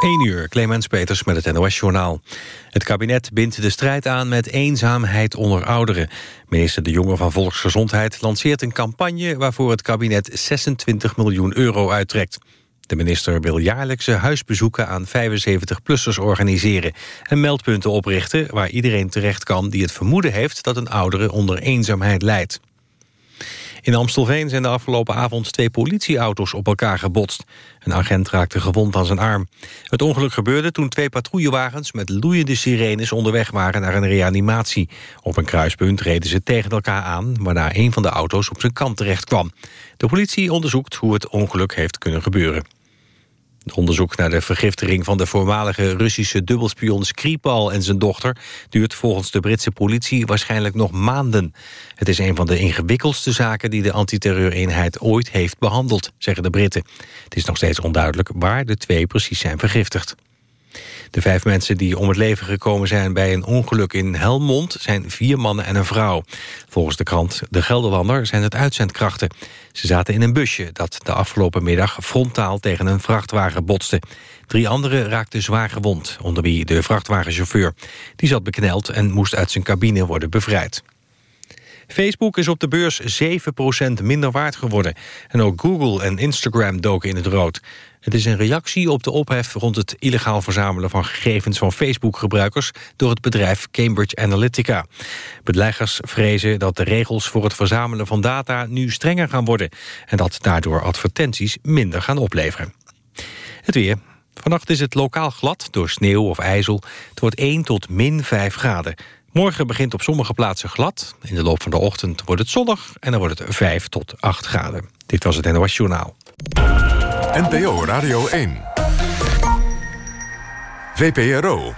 1 uur, Clemens Peters met het NOS-journaal. Het kabinet bindt de strijd aan met eenzaamheid onder ouderen. Minister De Jonge van Volksgezondheid lanceert een campagne... waarvoor het kabinet 26 miljoen euro uittrekt. De minister wil jaarlijkse huisbezoeken aan 75-plussers organiseren... en meldpunten oprichten waar iedereen terecht kan... die het vermoeden heeft dat een oudere onder eenzaamheid lijdt. In Amstelveen zijn de afgelopen avond twee politieauto's op elkaar gebotst. Een agent raakte gewond aan zijn arm. Het ongeluk gebeurde toen twee patrouillewagens met loeiende sirenes onderweg waren naar een reanimatie. Op een kruispunt reden ze tegen elkaar aan, waarna een van de auto's op zijn kant terecht kwam. De politie onderzoekt hoe het ongeluk heeft kunnen gebeuren. Het onderzoek naar de vergiftiging van de voormalige Russische dubbelspion Skripal en zijn dochter duurt volgens de Britse politie waarschijnlijk nog maanden. Het is een van de ingewikkeldste zaken die de antiterreureenheid ooit heeft behandeld, zeggen de Britten. Het is nog steeds onduidelijk waar de twee precies zijn vergiftigd. De vijf mensen die om het leven gekomen zijn bij een ongeluk in Helmond... zijn vier mannen en een vrouw. Volgens de krant De Gelderlander zijn het uitzendkrachten. Ze zaten in een busje dat de afgelopen middag frontaal tegen een vrachtwagen botste. Drie anderen raakten zwaar gewond, onder wie de vrachtwagenchauffeur. Die zat bekneld en moest uit zijn cabine worden bevrijd. Facebook is op de beurs 7% minder waard geworden. En ook Google en Instagram doken in het rood. Het is een reactie op de ophef rond het illegaal verzamelen van gegevens van Facebook-gebruikers door het bedrijf Cambridge Analytica. Bedleggers vrezen dat de regels voor het verzamelen van data nu strenger gaan worden en dat daardoor advertenties minder gaan opleveren. Het weer. Vannacht is het lokaal glad door sneeuw of ijzel. Het wordt 1 tot min 5 graden. Morgen begint op sommige plaatsen glad. In de loop van de ochtend wordt het zonnig en dan wordt het 5 tot 8 graden. Dit was het NOS Journaal. NPO Radio 1. VPRO.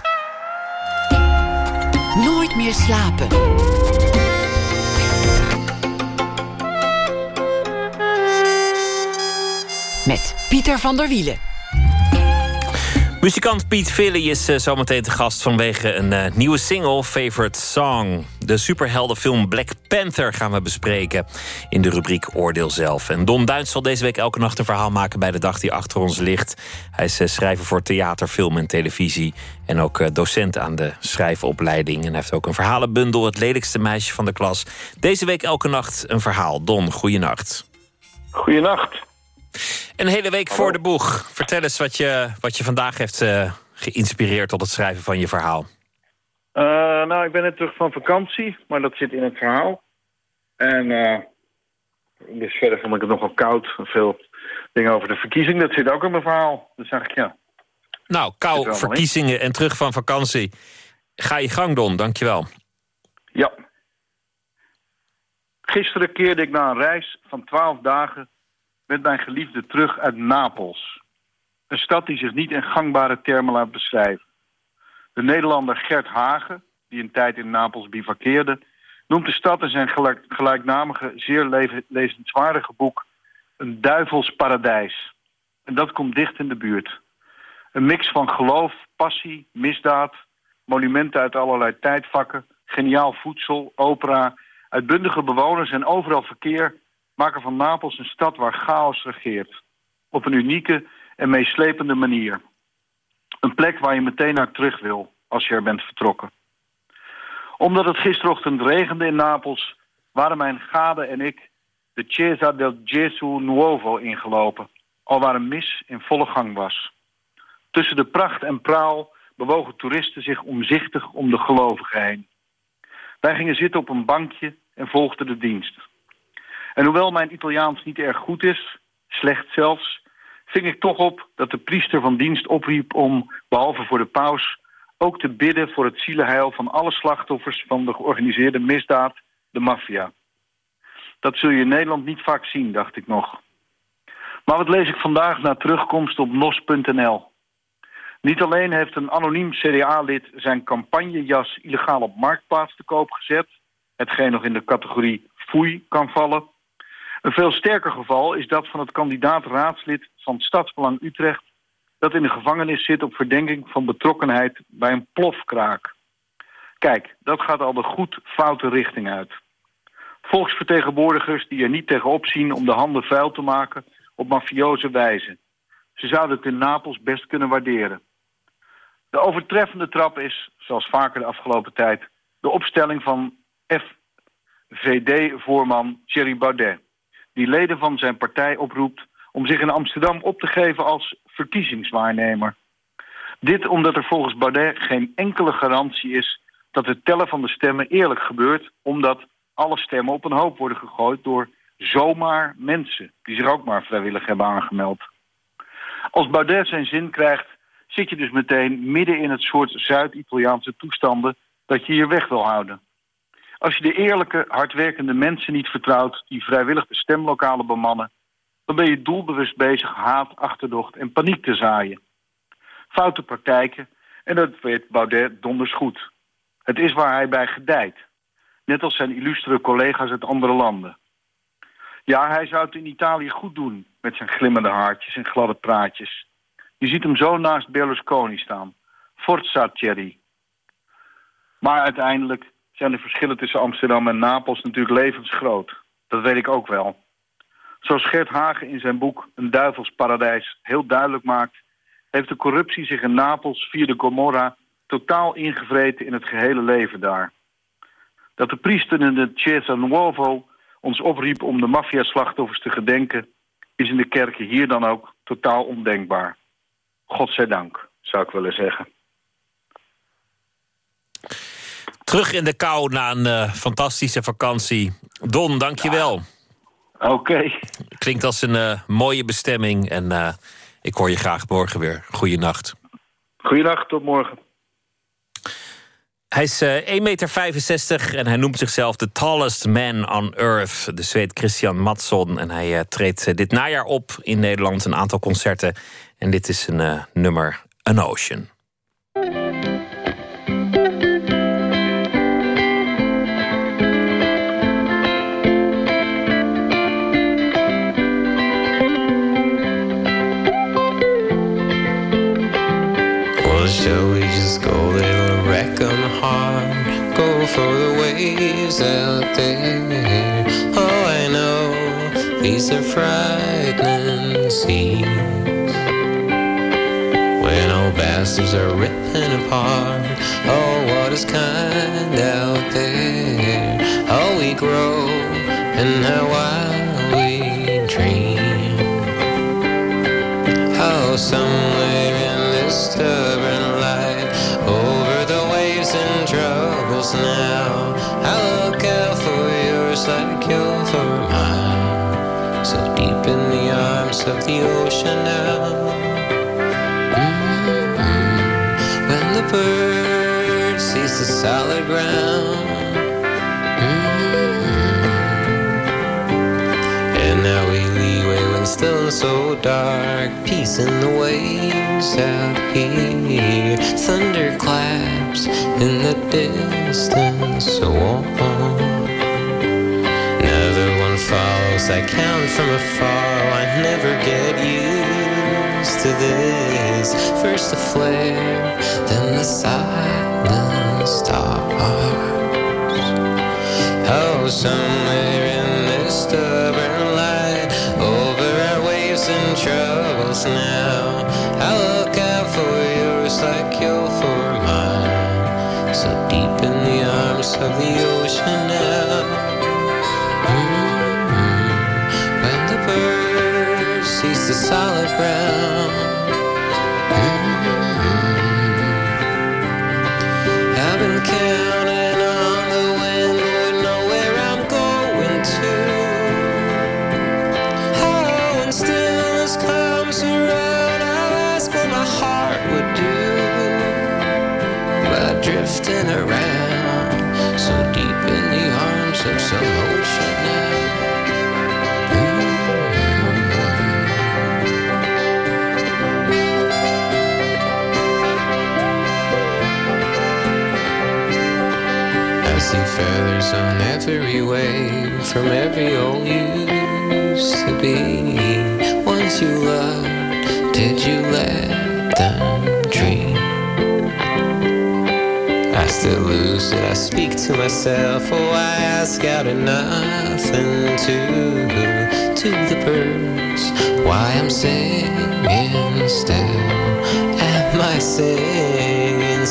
Nooit meer slapen. Met Pieter van der Wielen. Muzikant Piet Villy is uh, zometeen te gast vanwege een uh, nieuwe single, Favorite Song. De superheldenfilm Black Panther gaan we bespreken in de rubriek Oordeel zelf. En Don Duins zal deze week elke nacht een verhaal maken bij de dag die achter ons ligt. Hij is uh, schrijver voor theater, film en televisie. En ook docent aan de schrijfopleiding. En hij heeft ook een verhalenbundel, Het lelijkste meisje van de klas. Deze week elke nacht een verhaal. Don, goeienacht. Goeienacht. Een hele week voor de boeg. Vertel eens wat je, wat je vandaag heeft uh, geïnspireerd tot het schrijven van je verhaal. Uh, nou, ik ben net terug van vakantie, maar dat zit in het verhaal. En uh, dus verder vond ik het nogal koud. Veel dingen over de verkiezing, dat zit ook in mijn verhaal. Dus zeg ik, ja. Nou, kou, verkiezingen en terug van vakantie. Ga je gang, Don. Dankjewel. Ja. Gisteren keerde ik na een reis van twaalf dagen met mijn geliefde terug uit Napels. Een stad die zich niet in gangbare termen laat beschrijven. De Nederlander Gert Hagen, die een tijd in Napels bivakkeerde... noemt de stad in zijn gelijknamige, zeer lezenswaardige boek... een duivels paradijs. En dat komt dicht in de buurt. Een mix van geloof, passie, misdaad... monumenten uit allerlei tijdvakken... geniaal voedsel, opera... uitbundige bewoners en overal verkeer maken van Napels een stad waar chaos regeert. Op een unieke en meeslepende manier. Een plek waar je meteen naar terug wil als je er bent vertrokken. Omdat het gisterochtend regende in Napels... waren mijn gade en ik de Chiesa del Gesù Nuovo ingelopen... al waar een mis in volle gang was. Tussen de pracht en praal bewogen toeristen zich omzichtig om de gelovigen heen. Wij gingen zitten op een bankje en volgden de dienst. En hoewel mijn Italiaans niet erg goed is, slecht zelfs, ving ik toch op dat de priester van dienst opriep om, behalve voor de paus, ook te bidden voor het zielenheil van alle slachtoffers van de georganiseerde misdaad, de maffia. Dat zul je in Nederland niet vaak zien, dacht ik nog. Maar wat lees ik vandaag na terugkomst op nos.nl? Niet alleen heeft een anoniem CDA-lid zijn campagnejas illegaal op marktplaats te koop gezet... hetgeen nog in de categorie foei kan vallen... Een veel sterker geval is dat van het kandidaat-raadslid van Stadsbelang Utrecht... dat in de gevangenis zit op verdenking van betrokkenheid bij een plofkraak. Kijk, dat gaat al de goed foute richting uit. Volksvertegenwoordigers die er niet tegenop zien om de handen vuil te maken op mafioze wijze. Ze zouden het in Napels best kunnen waarderen. De overtreffende trap is, zoals vaker de afgelopen tijd... de opstelling van FVD-voorman Thierry Baudet... die leden van zijn partij oproept om zich in Amsterdam op te geven als verkiezingswaarnemer. Dit omdat er volgens Baudet geen enkele garantie is... dat het tellen van de stemmen eerlijk gebeurt... omdat alle stemmen op een hoop worden gegooid door zomaar mensen... die zich ook maar vrijwillig hebben aangemeld. Als Baudet zijn zin krijgt, zit je dus meteen midden in het soort Zuid-Italiaanse toestanden dat je hier weg wil houden. Als je de eerlijke, hardwerkende mensen niet vertrouwt die vrijwillig de stemlokalen bemannen, dan ben je doelbewust bezig haat, achterdocht en paniek te zaaien. Foute praktijken, en dat weet Baudet donders goed. Het is waar hij bij gedijt. Net als zijn illustere collega's uit andere landen. Ja, hij zou het in Italië goed doen met zijn glimmende haartjes en gladde praatjes. Je ziet hem zo naast Berlusconi staan. Forza Thierry. Maar uiteindelijk zijn de verschillen tussen Amsterdam en Napels natuurlijk levensgroot. Dat weet ik ook wel. Zoals Gert Hagen in zijn boek Een duivelsparadijs heel duidelijk maakt... heeft de corruptie zich in Napels via de Gomorra totaal ingevreten in het gehele leven daar. Dat de priester in de Chiesa Nuovo ons opriep om de maffiaslachtoffers te gedenken... is in de kerken hier dan ook totaal ondenkbaar. Godzijdank, zou ik willen zeggen. Terug in de kou na een uh, fantastische vakantie. Don, dank je wel. Ja. Oké. Okay. Klinkt als een uh, mooie bestemming en uh, ik hoor je graag morgen weer. Goeienacht. Goeienacht, tot morgen. Hij is 1,65 meter en hij noemt zichzelf de tallest man on earth. De Zweed Christian Matson. En hij treedt dit najaar op in Nederland een aantal concerten. En dit is een nummer, An Ocean. For the waves out there. Oh, I know these are frightening seas. When old bastards are ripping apart. Oh, what is kind out there? How we grow and how wild we dream. Oh, how somewhere of the ocean now. When the bird sees the solid ground. Mm-hmm. And now we leeway when still so dark. Peace in the waves out here. Thunder claps in the distance. So. One. I count from afar. I never get used to this. First a flare then the silent stars. Oh, somewhere in this stubborn light, over our waves and troubles now, I look out for yours like you're for mine. So deep in the arms of the ocean now. Sees the solid ground. Mm-hmm. I've been counting on the wind would know where I'm going to. Oh, when stillness comes around, I'll ask what my heart would do by drifting around so deep in the arms of some ocean every wave from every old used to be. Once you loved, did you let them dream? I still lose it, I speak to myself. Oh, I ask out of nothing to, to the birds. Why I'm singing still. Am I I sing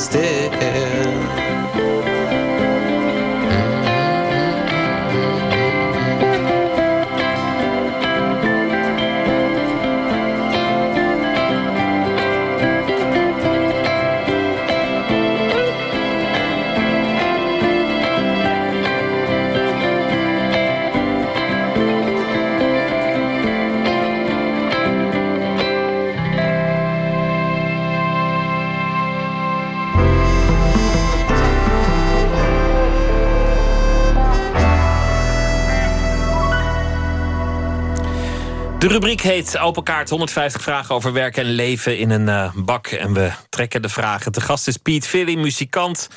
De rubriek heet Open Kaart 150 vragen over werk en leven in een uh, bak. En we trekken de vragen. De gast is Piet Philly, muzikant.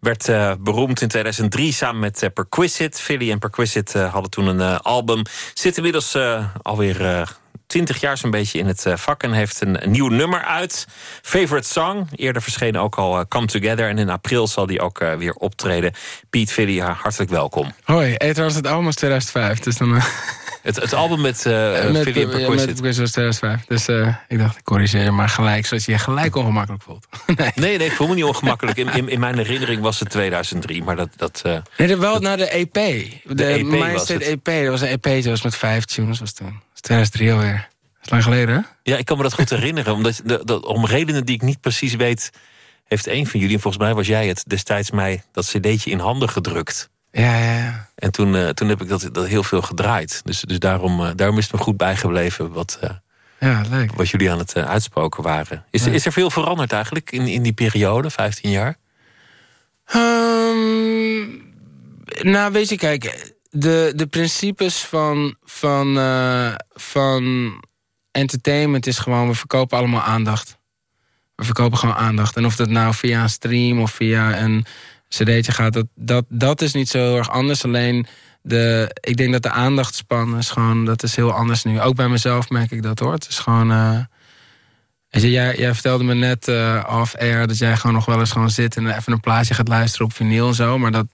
Werd uh, beroemd in 2003 samen met uh, Perquisite. Philly en Perquisite hadden toen een album. Zit inmiddels alweer 20 jaar zo'n beetje in het vak en heeft een, nieuw nummer uit. Favorite Song. Eerder verschenen ook al Come Together. En in april zal die ook weer optreden. Piet Philly, hartelijk welkom. Hoi, het was het album 2005. Dus dan. Het, het album met uh, met, Philly ja, met was 2005. Dus uh, ik dacht, ik corrigeer maar gelijk, zodat je je gelijk ongemakkelijk voelt. nee. nee, nee, ik voel me niet ongemakkelijk. In, in, in, mijn herinnering was het 2003, maar dat... dat uh... Nee, wel naar de EP. De, de EP was het. EP, dat was een EP, dat was met vijf tunes, was toen. Is 2003 alweer. Dat is lang geleden, hè? Ja, ik kan me dat goed herinneren. Omdat, de, de, om redenen die ik niet precies weet... heeft een van jullie, en volgens mij was jij het... destijds mij dat cd'tje in handen gedrukt. Ja, ja, ja. En toen, uh, toen heb ik dat, dat heel veel gedraaid. Dus, dus daarom, uh, daarom is het me goed bijgebleven wat, uh, ja, leuk. wat jullie aan het uitspoken waren. Is, ja. is er veel veranderd eigenlijk in, in die periode, 15 jaar? Um, nou, weet je, kijk, de, de principes van, van, van entertainment is gewoon, we verkopen allemaal aandacht. We verkopen gewoon aandacht. En of dat nou via een stream of via een cd'tje gaat, dat, dat, dat is niet zo heel erg anders. Alleen, de, ik denk dat de aandachtspan is gewoon, dat is heel anders nu. Ook bij mezelf merk ik dat hoor. Het is gewoon... Je, jij, jij vertelde me net uh, off-air dat jij gewoon nog wel eens gewoon zit... en even een plaatje gaat luisteren op vinyl en zo. Maar dat,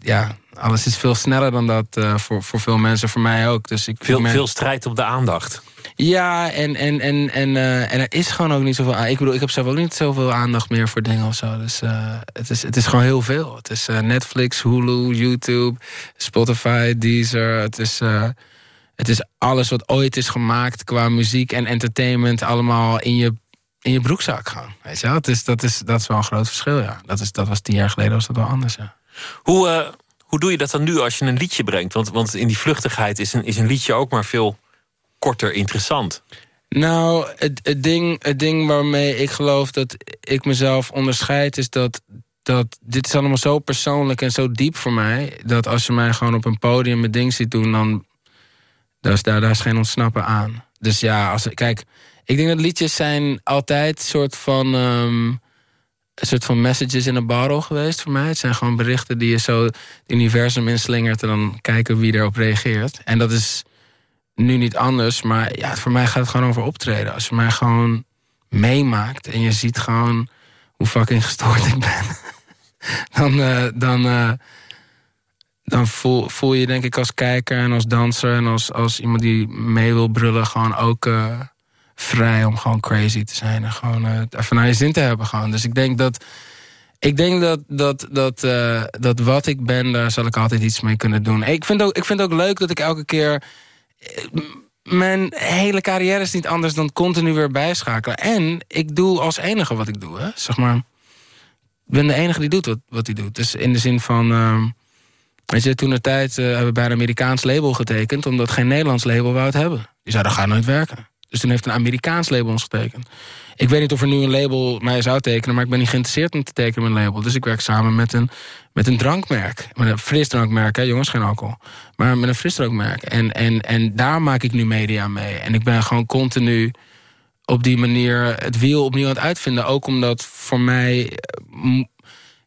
ja, alles is veel sneller dan dat uh, voor, voor veel mensen. Voor mij ook. Dus ik veel, veel strijd op de aandacht. Ja, en, en, en, en, uh, en er is gewoon ook niet zoveel... Ik bedoel, ik heb zelf ook niet zoveel aandacht meer voor dingen of zo. Dus uh, het, is, het is gewoon heel veel. Het is Netflix, Hulu, YouTube, Spotify, Deezer. Het is, het is alles wat ooit is gemaakt qua muziek en entertainment... allemaal in je, in je broekzak gaan. Weet je wel? Het is, dat, is, dat is wel een groot verschil, ja. Dat, is, dat was tien jaar geleden was dat wel anders, ja. Hoe, hoe doe je dat dan nu als je een liedje brengt? Want, want in die vluchtigheid is een, is een liedje ook maar veel korter interessant? Nou, het, het, ding, het ding waarmee ik geloof dat ik mezelf onderscheid... is dat, dat dit is allemaal zo persoonlijk en zo diep voor mij... dat als je mij gewoon op een podium mijn ding ziet doen... dan daar is, daar, is geen ontsnappen aan. Dus ja, als, kijk, ik denk dat liedjes zijn altijd soort van... Um, een soort van messages in a bottle geweest voor mij. Het zijn gewoon berichten die je zo het universum inslingert... en dan kijken wie erop reageert. En dat is nu niet anders. Maar ja, voor mij gaat het gewoon over optreden. Als je mij gewoon meemaakt en je ziet gewoon hoe fucking gestoord ik ben. dan uh, dan, uh, dan voel, voel je denk ik als kijker en als danser... en als, als iemand die mee wil brullen gewoon ook uh, vrij om gewoon crazy te zijn. En gewoon even naar je zin te hebben gewoon. Dus ik denk dat... Ik denk dat, dat, dat, dat wat ik ben, daar zal ik altijd iets mee kunnen doen. Ik vind, ook, ik vind ook leuk dat ik elke keer mijn hele carrière is niet anders dan continu weer bijschakelen. En ik doe als enige wat ik doe. Hè? Zeg maar, ik ben de enige die doet wat, wat hij doet. Dus in de zin van... Uh, weet je, toen de tijd uh, hebben we bij een Amerikaans label getekend... omdat geen Nederlands label wou het hebben. Die zei, dat gaat nooit werken. Dus toen heeft een Amerikaans label ons getekend. Ik weet niet of er nu een label mij zou tekenen... maar ik ben niet geïnteresseerd om te tekenen met een label. Dus ik werk samen met een, met een drankmerk. Met een frisdrankmerk, hè, jongens, geen alcohol. Maar met een frisdrankmerk. En, en, en daar maak ik nu media mee. En ik ben gewoon continu op die manier het wiel opnieuw aan het uitvinden. Ook omdat voor mij... Eh,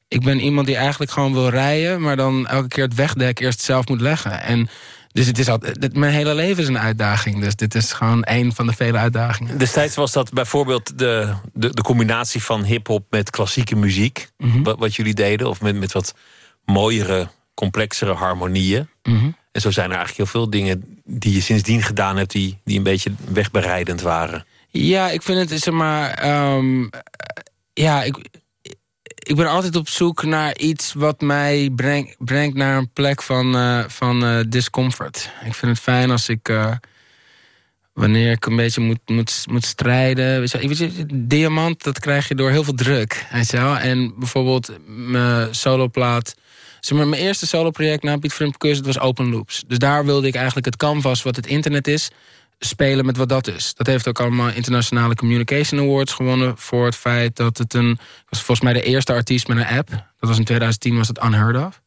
ik ben iemand die eigenlijk gewoon wil rijden... maar dan elke keer het wegdek eerst zelf moet leggen. En dus het is altijd, mijn hele leven is een uitdaging. Dus dit is gewoon een van de vele uitdagingen. Destijds was dat bijvoorbeeld de, de, de combinatie van hip-hop met klassieke muziek. Mhm. wat, wat, jullie deden. Of met, met wat mooiere, complexere harmonieën. Mhm. En zo zijn er eigenlijk heel veel dingen die je sindsdien gedaan hebt... die, die een beetje wegbereidend waren. Ja, ik vind het, zeg maar... ehm, ja, ik, ik ben altijd op zoek naar iets wat mij breng, brengt naar een plek van, eh, van eh, discomfort. Ik vind het fijn als ik... eh, wanneer ik een beetje moet, moet, moet strijden. Weet je, weet je, diamant, dat krijg je door heel veel druk. Weet je? En bijvoorbeeld mijn soloplaat... Zeg maar, mijn eerste soloproject na Piet Percussie, dat was Open Loops. Dus daar wilde ik eigenlijk het canvas wat het internet is... spelen met wat dat is. Dat heeft ook allemaal internationale communication awards gewonnen... voor het feit dat het een... was volgens mij de eerste artiest met een app. Dat was in 2010, was het Unheard of.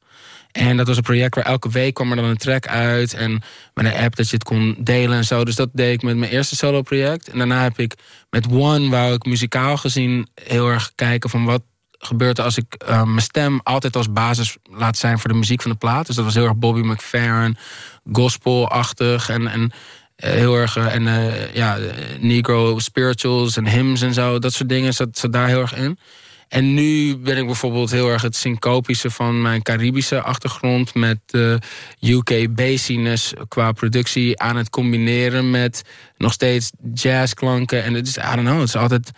En dat was een project waar elke week kwam er dan een track uit. En met een app dat je het kon delen en zo. Dus dat deed ik met mijn eerste solo project. En daarna heb ik met One, wou ik muzikaal gezien heel erg kijken van wat gebeurt er als ik eh, mijn stem altijd als basis laat zijn voor de muziek van de plaat. Dus dat was heel erg Bobby McFerrin, gospelachtig en, en heel erg eh, en eh, ja, eh, negro spirituals en hymns en zo. Dat soort dingen zat daar heel erg in. En nu ben ik bijvoorbeeld heel erg het syncopische van mijn Caribische achtergrond... met de UK bassiness qua productie aan het combineren... met nog steeds jazzklanken. En het is, I don't know, het is altijd...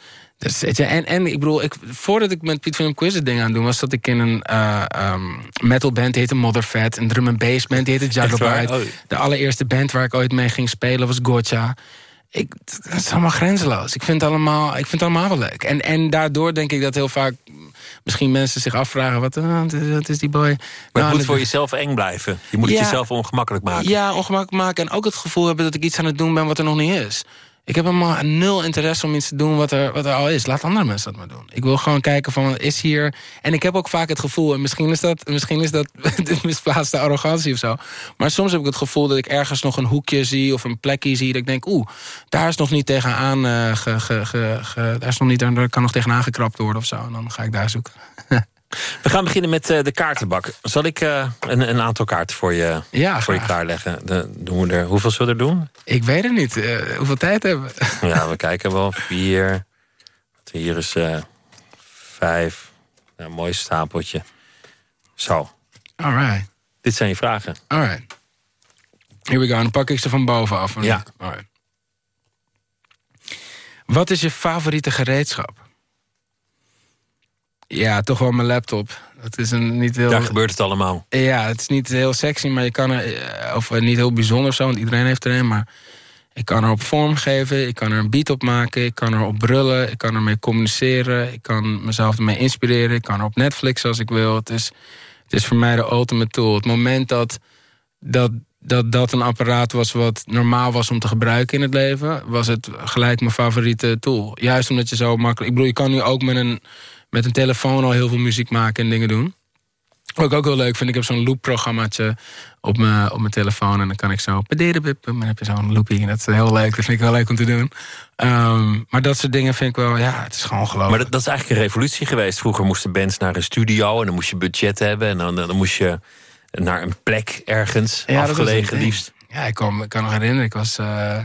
dat je, En, en ik bedoel, ik, voordat ik met Piet Willem Quiz het ding aan het doen was... zat ik in een eh um, metal band, die heette Motherfat. Een drum and bass band, die heette? Juggerbyte. Oh. De allereerste band waar ik ooit mee ging spelen was Gotcha. Ik, het is allemaal grenzeloos. Ik vind het allemaal, ik vind het allemaal wel leuk. En, en daardoor denk ik dat heel vaak misschien mensen zich afvragen... wat, ah, wat is- die boy? Maar Nou, het moet dat- voor jezelf eng blijven. Je moet het jezelf ongemakkelijk maken. Ja, ongemakkelijk maken. En ook het gevoel hebben dat ik iets aan het doen ben wat er nog niet is. Ik heb helemaal nul interesse om iets te doen wat er, wat er al is. Laat andere mensen dat maar doen. Ik wil gewoon kijken van is hier. En ik heb ook vaak het gevoel, en misschien is dat, misschien is dat de misplaatste arrogantie of zo. Maar soms heb ik het gevoel dat ik ergens nog een hoekje zie of een plekje zie. Dat ik denk, oeh, daar is nog niet tegenaan. ge, ge, ge, ge- daar is nog niet, daar kan nog tegenaan gekrapt worden of zo. En dan ga ik daar zoeken. We gaan beginnen met eh, de kaartenbak. Zal ik eh, een, een aantal kaarten voor je, Ja, voor je klaarleggen? De, doen we er, hoeveel zullen we er doen? Ik weet het niet. eh, hoeveel tijd hebben we? Ja, we kijken wel. Vier. Hier is vijf. Nou, een mooi stapeltje. Zo, All right. dit zijn je vragen. Alright. Here we go. Dan pak ik ze van bovenaf. Ja. Alright. Wat is je favoriete gereedschap? Ja, toch wel mijn laptop. Het is een niet heel... Daar gebeurt het allemaal. Ja, het is niet heel sexy, maar je kan er... eh, Of eh, niet heel bijzonder of zo, want iedereen heeft er een. Maar ik kan er op vorm geven, ik kan er een beat op maken... ik kan er op brullen, ik kan ermee communiceren... ik kan mezelf ermee inspireren, ik kan er op Netflix als ik wil. Het is, het is voor mij de ultimate tool. Het moment dat dat, dat dat een apparaat was wat normaal was om te gebruiken in het leven... was het gelijk mijn favoriete tool. Juist omdat je zo makkelijk... Ik bedoel, je kan nu ook met een, met een telefoon al heel veel muziek maken en dingen doen. Wat ik ook heel leuk vind, ik heb zo'n loop-programmaatje op mijn, op mijn telefoon... en dan kan ik zo... En dan heb je zo'n loopie, en dat is heel leuk. Dat vind ik wel leuk om te doen. Ehm, maar dat soort dingen vind ik wel... Ja, het is gewoon ongelooflijk. Maar dat, dat is eigenlijk een revolutie geweest. Vroeger moesten bands naar een studio en dan moest je budget hebben. En dan, dan moest je naar een plek ergens, Ja, afgelegen liefst. Ja, ik kan, ik kan nog herinneren. Ik was eh,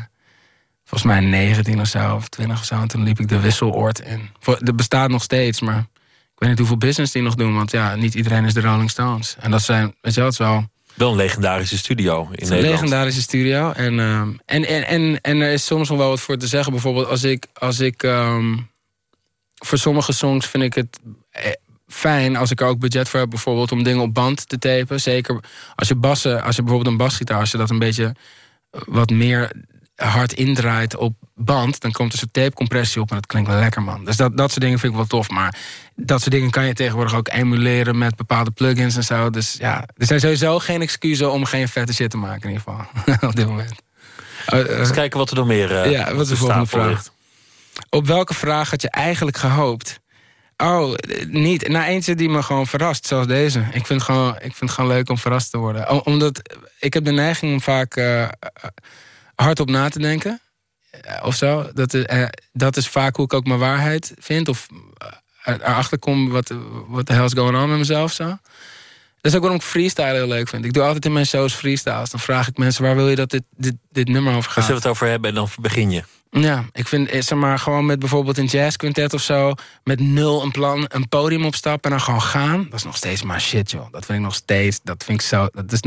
volgens mij 19 of zo, of 20 of zo. En toen liep ik de wisseloord in. Dat bestaat nog steeds, maar ik weet niet hoeveel business die nog doen. Want ja, niet iedereen is de Rolling Stones. En dat zijn, weet je wel, het is wel Wel een legendarische studio in is een Nederland. legendarische studio. En, ehm, en, en, en, en er is soms nog wel wat voor te zeggen. Bijvoorbeeld als ik... Als ik ehm, voor sommige songs vind ik het eh, fijn als ik er ook budget voor heb. Bijvoorbeeld om dingen op band te tapen. Zeker als je bassen... Als je bijvoorbeeld een basgitaar... Als je dat een beetje wat meer hard indraait op band... dan komt er zo'n tapecompressie op en dat klinkt lekker, man. Dus dat, dat soort dingen vind ik wel tof. Maar dat soort dingen kan je tegenwoordig ook emuleren... met bepaalde plugins en zo. Dus ja, er zijn sowieso geen excuses om geen vette shit te maken in ieder geval. op dit moment. Uh, uh, Eens kijken wat er nog meer eh, Ja, wat is de op volgende vraag? ligt. op welke vraag had je eigenlijk gehoopt? Oh, eh, niet. Nou, eentje die me gewoon verrast, zoals deze. Ik vind het gewoon, ik vind het gewoon leuk om verrast te worden. O- omdat ik heb de neiging om vaak eh, eh, hardop na te denken. Eh, Of zo. Dat is, eh, dat is vaak hoe ik ook mijn waarheid vind. Of eh, erachter kom wat, wat de hell is going on met mezelf. Zo. Dat is ook waarom ik freestyle heel leuk vind. Ik doe altijd in mijn shows freestyles. Dan vraag ik mensen, waar wil je dat dit, dit, dit nummer over gaat? zullen we het over hebben en dan begin je. Ja, ik vind, zeg maar, gewoon met bijvoorbeeld een jazzquintet of zo... met nul een plan, een podium opstappen en dan gewoon gaan... dat is nog steeds maar shit, joh. Dat vind ik nog steeds, dat vind ik zo... Dat is,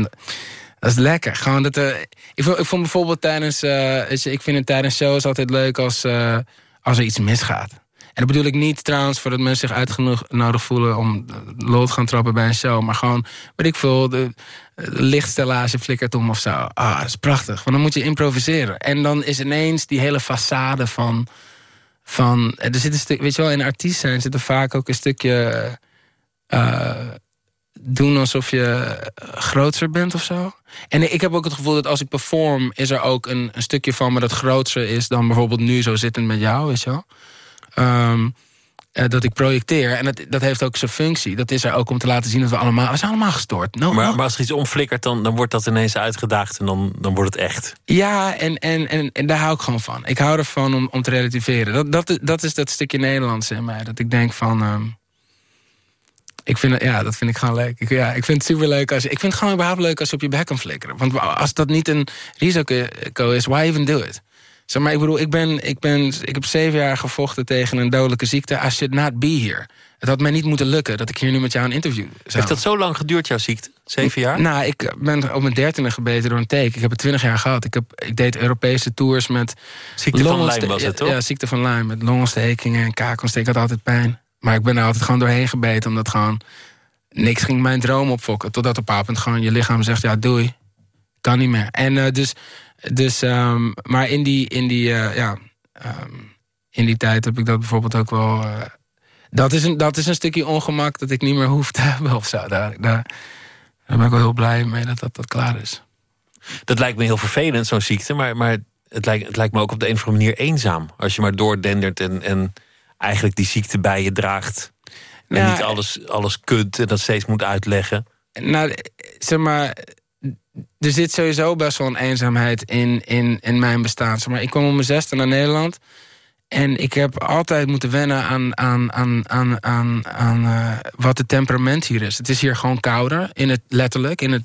Dat is lekker. Gewoon dat, uh, ik, vond, ik vond bijvoorbeeld tijdens... Uh, ik vind het tijdens shows altijd leuk als, uh, als er iets misgaat. En dat bedoel ik niet trouwens voordat mensen zich uitgenodigd voelen... om lol te gaan trappen bij een show. Maar gewoon, weet ik veel, de, de lichtstellage flikkert om of zo. Ah, dat is prachtig. Want dan moet je improviseren. En dan is ineens die hele façade van... van er zit een stuk, weet je wel, in artiest zijn zit er vaak ook een stukje... doen alsof je groter bent of zo. En ik heb ook het gevoel dat als ik perform... is er ook een, een stukje van me dat groter is... dan bijvoorbeeld nu zo zittend met jou, weet je wel. Um, dat ik projecteer. En dat, dat heeft ook zijn functie. Dat is er ook om te laten zien dat we allemaal... We zijn allemaal gestoord. No, maar, maar, als er iets omflikkert, dan, dan wordt dat ineens uitgedaagd... en dan, dan wordt het echt. Ja, en, en, en, en daar hou ik gewoon van. Ik hou ervan om, om te relativeren. Dat, dat, dat is dat stukje Nederlands in mij. Dat ik denk van... Um, ik vind, ja, dat vind ik gewoon leuk. Ik, ja, ik vind het super leuk als ik vind het gewoon überhaupt leuk als je op je bek kan flikkeren. Want als dat niet een risico is, why even do it? Zeg maar, ik bedoel, ik, ben, ik, ben, ik heb zeven jaar gevochten tegen een dodelijke ziekte. I should not be here. Het had mij niet moeten lukken dat ik hier nu met jou een interview zou. Heeft dat zo lang geduurd, jouw ziekte? Zeven jaar? Nou, ik ben op mijn dertiende gebeten door een teken. Ik heb het twintig jaar gehad. Ik, heb, ik deed Europese tours met... Ziekte van Lyme was het, toch? Ja, ziekte van Lyme. Met longontstekingen en kaakontsteking. Ik had altijd pijn. Maar ik ben er altijd gewoon doorheen gebeten. Omdat gewoon niks ging mijn droom opfokken. Totdat op een punt gewoon je lichaam zegt... ja, doei. Kan niet meer. En uh, dus dus, um, maar in die, in, die, uh, ja, um, in die tijd heb ik dat bijvoorbeeld ook wel... Uh, dat, is een, dat is een stukje ongemak dat ik niet meer hoef te hebben of zo. Daar, daar, daar ben ik wel heel blij mee dat dat, dat klaar is. Dat lijkt me heel vervelend, zo'n ziekte. Maar, maar het, lijkt, het lijkt me ook op de een of andere manier eenzaam. Als je maar doordendert en, en eigenlijk die ziekte bij je draagt. En nou, niet alles, alles kunt en dat steeds moet uitleggen. Nou, zeg maar er zit sowieso best wel een eenzaamheid in, in, in mijn bestaan. Maar ik kwam om mijn zesde naar Nederland. En ik heb altijd moeten wennen aan, aan, aan, aan, aan, aan uh, wat het temperament hier is. Het is hier gewoon kouder, in het, letterlijk. In het,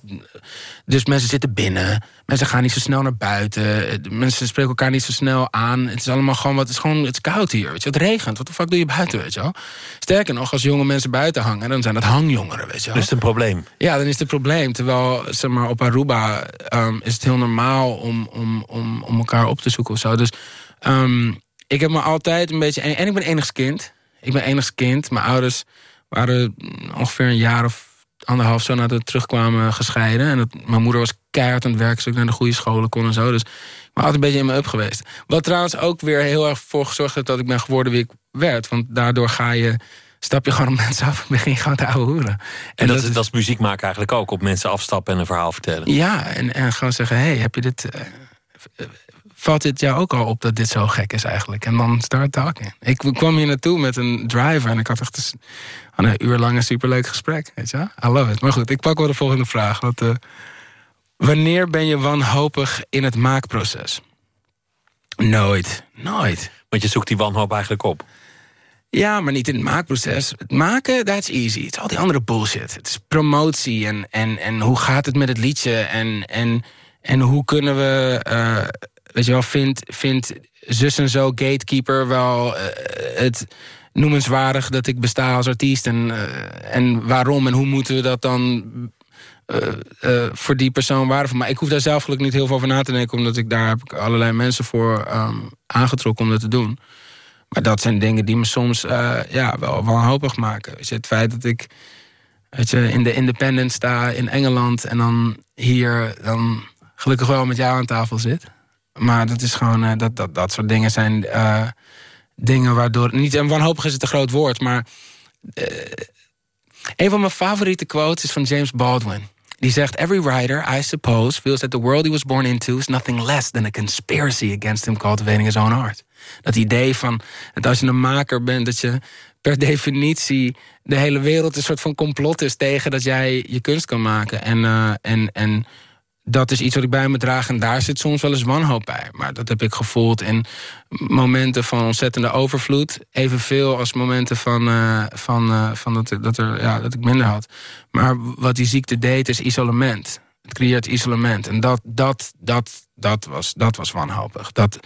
dus mensen zitten binnen. Mensen gaan niet zo snel naar buiten. Mensen spreken elkaar niet zo snel aan. Het is allemaal gewoon wat. Het is gewoon het is koud hier. Weet je. Het regent. Wat de fuck doe je buiten? Weet je wel? Sterker nog, als jonge mensen buiten hangen, dan zijn dat hangjongeren. Weet je wel? Dus het een probleem. Ja, dan is het een probleem. Terwijl zeg maar, op Aruba um, is het heel normaal om, om, om, om elkaar op te zoeken of zo. Dus. Um, ik heb me altijd een beetje... En ik ben enigskind. Ik ben enigskind. Mijn ouders waren ongeveer een jaar of anderhalf zo nadat we terugkwamen gescheiden. En dat, mijn moeder was keihard aan het werk, zodat ik naar de goede scholen kon en zo. Dus ik ben altijd een beetje in me up geweest. Wat trouwens ook weer heel erg voor gezorgd heeft dat ik ben geworden wie ik werd. Want daardoor ga je, stap je gewoon op mensen af en begin je gewoon te ouwe hoeren. En, en dat, dat, is, muziek maken eigenlijk ook, op mensen afstappen en een verhaal vertellen. Ja, en, en gewoon zeggen, hey, heb je dit... Uh, valt dit jou ook al op dat dit zo gek is eigenlijk? En dan start talking. Ik kwam hier naartoe met een driver en ik had echt een, een uur lang een superleuk gesprek. Weet je? I love it. Maar goed, ik pak wel de volgende vraag. Uh, wanneer ben je wanhopig in het maakproces? Nooit. Nooit. Want je zoekt die wanhoop eigenlijk op. Ja, maar niet in het maakproces. Het maken, that's easy. Het is al die andere bullshit. Het is promotie en, en, en hoe gaat het met het liedje... en, en, en hoe kunnen we... Uh, weet je wel, vindt, vindt zus en zo gatekeeper wel uh, het noemenswaardig dat ik besta als artiest? En, uh, en waarom en hoe moeten we dat dan uh, voor die persoon waardevol? Maar ik hoef daar zelf gelukkig niet heel veel over na te denken... omdat ik daar heb ik allerlei mensen voor um, aangetrokken om dat te doen. Maar dat zijn dingen die me soms ja, wel wanhopig maken. Het feit dat ik je, in de Independent sta in Engeland... en dan hier dan gelukkig wel met jou aan tafel zit... Maar dat is gewoon, uh, dat, dat, dat soort dingen zijn uh, dingen waardoor... Niet, en wanhopig is het een groot woord, maar... Uh, een van mijn favoriete quotes is van James Baldwin. Die zegt, every writer, I suppose, feels that the world he was born into... is nothing less than a conspiracy against him cultivating his own art. Dat idee van, dat als je een maker bent... dat je per definitie de hele wereld een soort van complot is... tegen dat jij je kunst kan maken. En, en, en dat is iets wat ik bij me draag en daar zit soms wel eens wanhoop bij. Maar dat heb ik gevoeld in momenten van ontzettende overvloed. Evenveel als momenten van, uh, van, uh, van dat, dat, er, ja, dat ik minder had. Maar wat die ziekte deed is isolement. Het creëert isolement. En dat, dat, dat, dat, was, dat was wanhopig. Dat,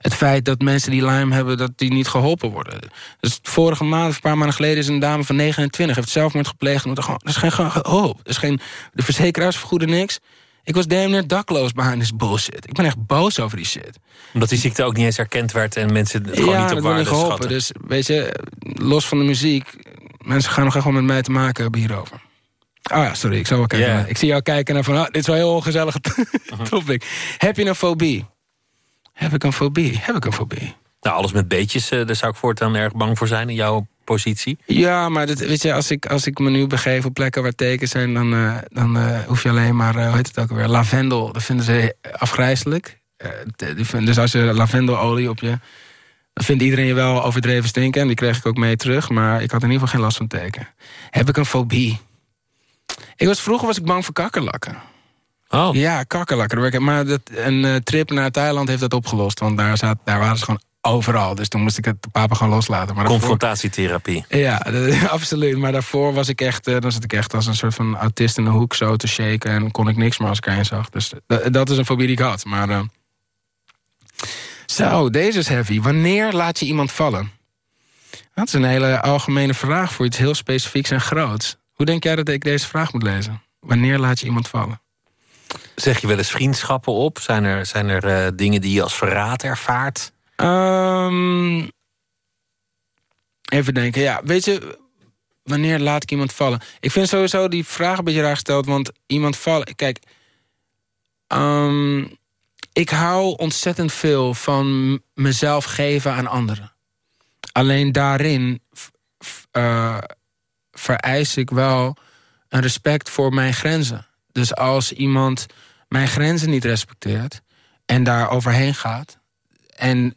het feit dat mensen die Lyme hebben, dat die niet geholpen worden. Dus vorige maand, een paar maanden geleden... is een dame van 29, heeft zelfmoord gepleegd. Er is geen hoop. Er is geen, de verzekeraars vergoeden niks. Ik was damn near dakloos behind this bullshit. Ik ben echt boos over die shit. Omdat die ziekte ook niet eens erkend werd en mensen het gewoon ja, niet op waarde niet geholpen. schatten. Dus weet je, los van de muziek... mensen gaan nog echt wel met mij te maken hebben hierover. Oh ja, sorry, ik zal wel kijken. Ik zie jou kijken naar van... Oh, dit is wel een heel ongezellige topic. Heb je een fobie? Heb ik een fobie? Heb ik een fobie? Nou, alles met beetjes, eh, daar zou ik voortaan erg bang voor zijn in jouw positie. Ja, maar dat, weet je, als ik, als ik me nu begeef op plekken waar tekens zijn... dan, eh, dan eh, hoef je alleen maar, hoe heet het ook alweer... lavendel, dat vinden ze afgrijzelijk. Dus als je lavendelolie op je... dan vindt iedereen je wel overdreven stinken. En die kreeg ik ook mee terug. Maar ik had in ieder geval geen last van teken. Heb ik een fobie? Ik was, vroeger was ik bang voor kakkerlakken. Oh, Ja, kakkerlakken. Maar dat, een trip naar Thailand heeft dat opgelost. Want daar, zat, daar waren ze gewoon overal. Dus toen moest ik het papa gewoon loslaten. Maar daarvoor- confrontatietherapie. ja, dat- absoluut. Maar daarvoor was ik echt, eh, dan zat ik echt als een soort van autist in de hoek zo te shaken. En kon ik niks meer als ik erin zag. Dus dat, dat is een fobie die ik had. Maar, eh, zo, deze is heavy. Wanneer laat je iemand vallen? Dat is een hele algemene vraag voor iets heel specifieks en groots. Hoe denk jij dat ik deze vraag moet lezen? Wanneer laat je iemand vallen? Zeg je wel eens vriendschappen op? Zijn er, zijn er eh, dingen die je als verraad ervaart? Ehm, even denken. Ja, weet je, wanneer laat ik iemand vallen? Ik vind sowieso die vraag een beetje raar gesteld, want iemand vallen. Kijk, ehm, ik hou ontzettend veel van mezelf geven aan anderen. Alleen daarin eh, vereis ik wel een respect voor mijn grenzen. Dus als iemand mijn grenzen niet respecteert en daar overheen gaat en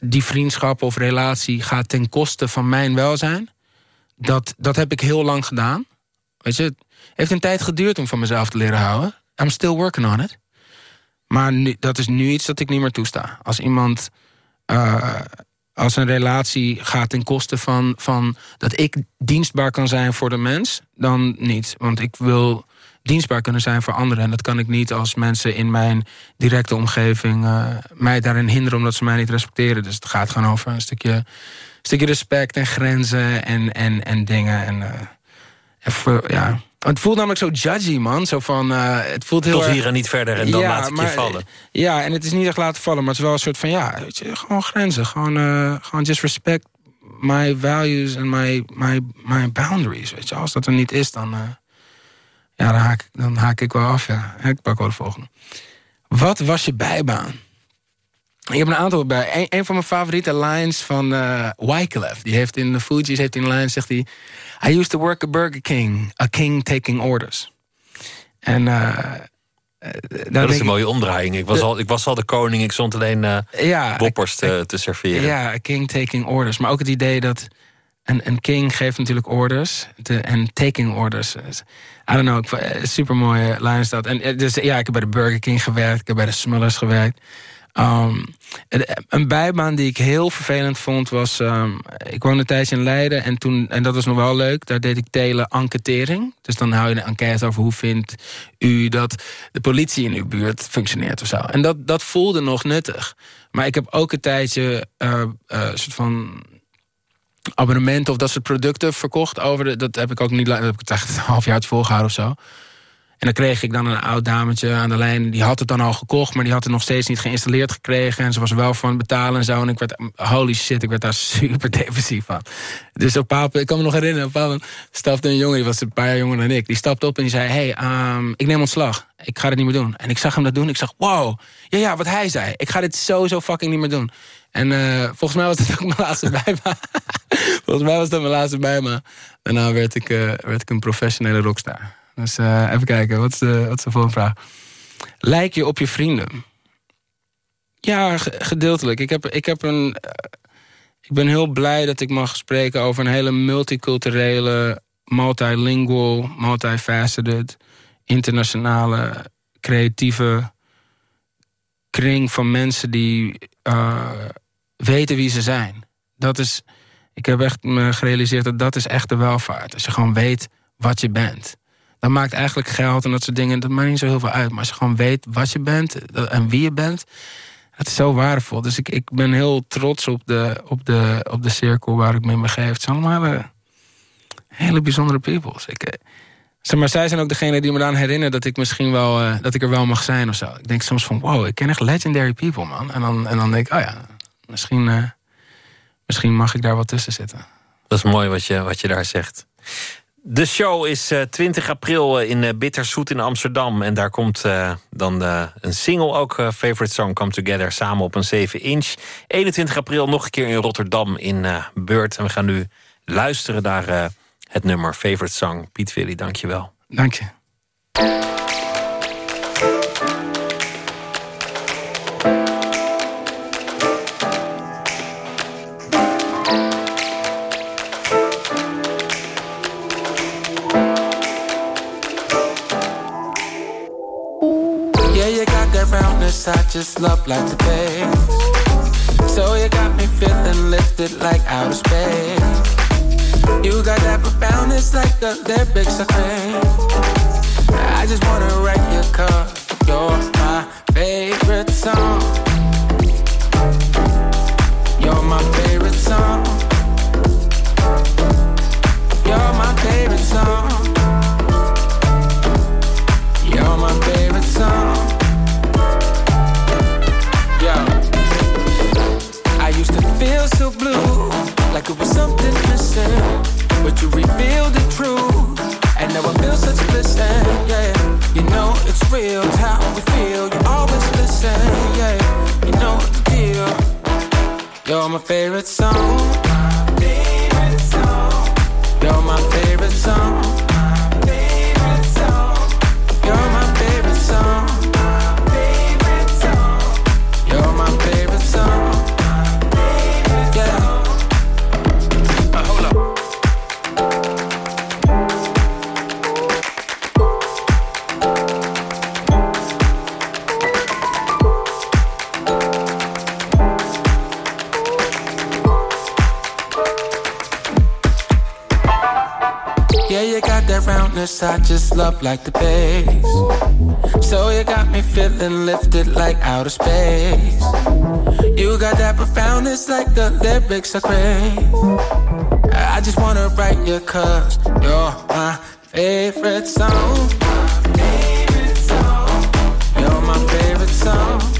die vriendschap of relatie gaat ten koste van mijn welzijn. Dat, dat heb ik heel lang gedaan. Weet je, het heeft een tijd geduurd om van mezelf te leren houden. I'm still working on it. Maar dat is nu iets dat ik niet meer toesta. Als iemand. eh, als een relatie gaat ten koste van, van dat ik dienstbaar kan zijn voor de mens, dan niet. Want ik wil dienstbaar kunnen zijn voor anderen. En dat kan ik niet als mensen in mijn directe omgeving eh, mij daarin hinderen omdat ze mij niet respecteren. Dus het gaat gewoon over een stukje, stukje respect en grenzen en, en, en dingen. En, eh, en voor- ja. Het voelt namelijk zo judgy, man. Zo van, eh, het voelt heel Tot erg- hier en niet verder en dan Ja, laat ik je vallen. Ja, en het is niet echt laten vallen, maar het is wel een soort van, ja, weet je, gewoon grenzen. Gewoon, gewoon just respect my values en my, my, my boundaries. Weet je, als dat er niet is, dan, ja, dan, haak, ik- dan haak ik wel af. Ja. Ik pak wel de volgende. Wat was je bijbaan? Ik heb een aantal bij. Een, een van mijn favoriete lines van eh Wyclef. Die heeft in de Fugees, heeft in een line, zegt hij... I used to work at Burger King, a king taking orders. En eh, eh, Dat is een mooie omdraaiing. Ik was, De- al, ik was al de koning, ik stond alleen ja, boppers te, te serveren. Ja, a king taking orders. Maar ook het idee dat een, een king geeft natuurlijk orders. De, en taking orders. I don't know, eh, super mooie is dat. En eh, dus ja, ik heb bij de Burger King gewerkt. Ik heb bij de Smullers gewerkt. Um, een- een bijbaan die ik heel vervelend vond was... um, ik woonde tijdje in Leiden en, toen, en dat was nog wel leuk. Daar deed ik tele-enquêtering. Dus dan hou je een enquête over hoe vindt u dat de politie in uw buurt functioneert of zo. En dat, dat voelde nog nuttig. Maar ik heb ook een tijdje eh, eh, soort van abonnementen of dat soort producten verkocht. Over de, dat heb ik ook niet lang, heb ik het echt een half jaar volgehouden of zo. En dan kreeg ik dan een oud dametje aan de lijn. Die had het dan al gekocht, maar die had het nog steeds niet geïnstalleerd gekregen. En ze was wel van het betalen en zo. En ik werd, holy shit, ik werd daar super depressief van. Dus op papa, ik kan me nog herinneren, op papa stapte een jongen, die was een paar jaar jonger dan ik. Die stapte op en die zei, hey, ehm, ik neem ontslag. Ik ga dit niet meer doen. En ik zag hem dat doen. Ik zag, wow, ja, ja, wat hij zei. Ik ga dit sowieso fucking niet meer doen. En eh, volgens mij was het ook mijn laatste bijbaan. volgens mij was dat mijn laatste bijbaan. Daarna werd ik, eh, werd ik een professionele rockstar. Dus eh, even kijken, wat is, de, wat is de volgende vraag? Lijk je op je vrienden? Ja, ge- gedeeltelijk. Ik, heb, ik, heb een, ik ben heel blij dat ik mag spreken over een hele multiculturele, multilingual, multifaceted, internationale, creatieve kring van mensen die weten wie ze zijn. Dat is, ik heb echt me gerealiseerd dat dat is echt de welvaart. Als je gewoon weet wat je bent. Dan maakt eigenlijk geld en dat soort dingen, dat maakt niet zo heel veel uit. Maar als je gewoon weet wat je bent en wie je bent, dat is zo waardevol. Dus ik, ik ben heel trots op de, op, de, op de cirkel waar ik me in begeef. Het zijn allemaal hele, bijzondere peoples. Ik, eh, Zeg maar, zij zijn ook degene die me eraan herinneren dat ik misschien wel eh, dat ik er wel mag zijn of zo. Ik denk soms van wow, ik ken echt legendary people, man. En dan, en dan denk ik, oh ja, misschien, uh, misschien mag ik daar wel tussen zitten. Dat is mooi wat je, wat je daar zegt. De show is 20 april in Bitterzoet in Amsterdam. En daar komt dan een single ook, Favorite Song Come Together, samen op een 7 inch. 21 april nog een keer in Rotterdam in Beurt. En we gaan nu luisteren naar het nummer Favorite Song. Piet Willy, dank je wel. Dank je. I just love like bass. So you got me feeling lifted like outer space. You got that profoundness like the lyrics I crave. I just wanna write your car. You're my favorite song. Know real, it's how we feel. You always listen, yeah. You know the deal. You're my favorite song. My favorite song. You're my favorite song. I just love like the bass. So you got me feeling lifted like outer space. You got that profoundness like the lyrics are crazy. I just wanna write you cause you're my favorite song. You're my favorite song.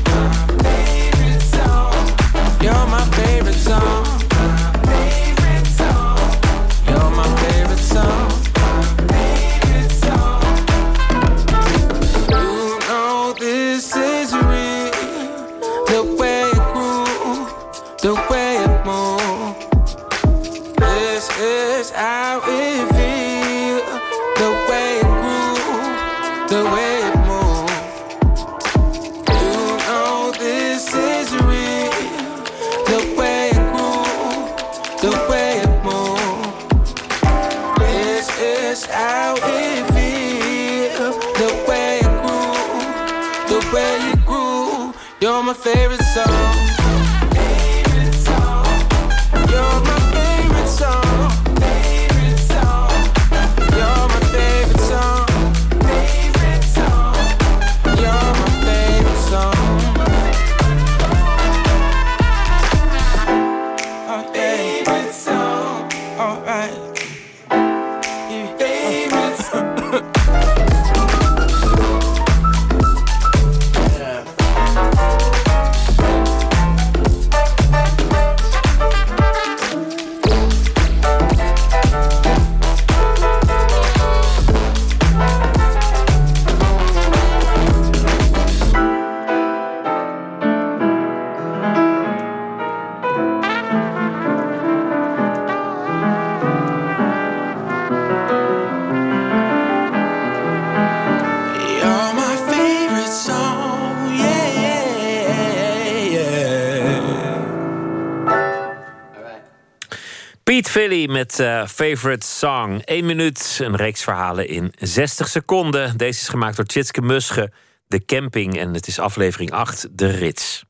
Met uh, Favorite Song. 1 minuut, een reeks verhalen in 60 seconden. Deze is gemaakt door Tjitske Musche, De Camping. En het is aflevering 8, De Rits.